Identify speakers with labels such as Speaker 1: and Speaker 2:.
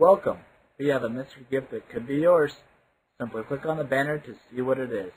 Speaker 1: Welcome! We have a mystery gift that could be yours. Simply click on the banner to see what it is.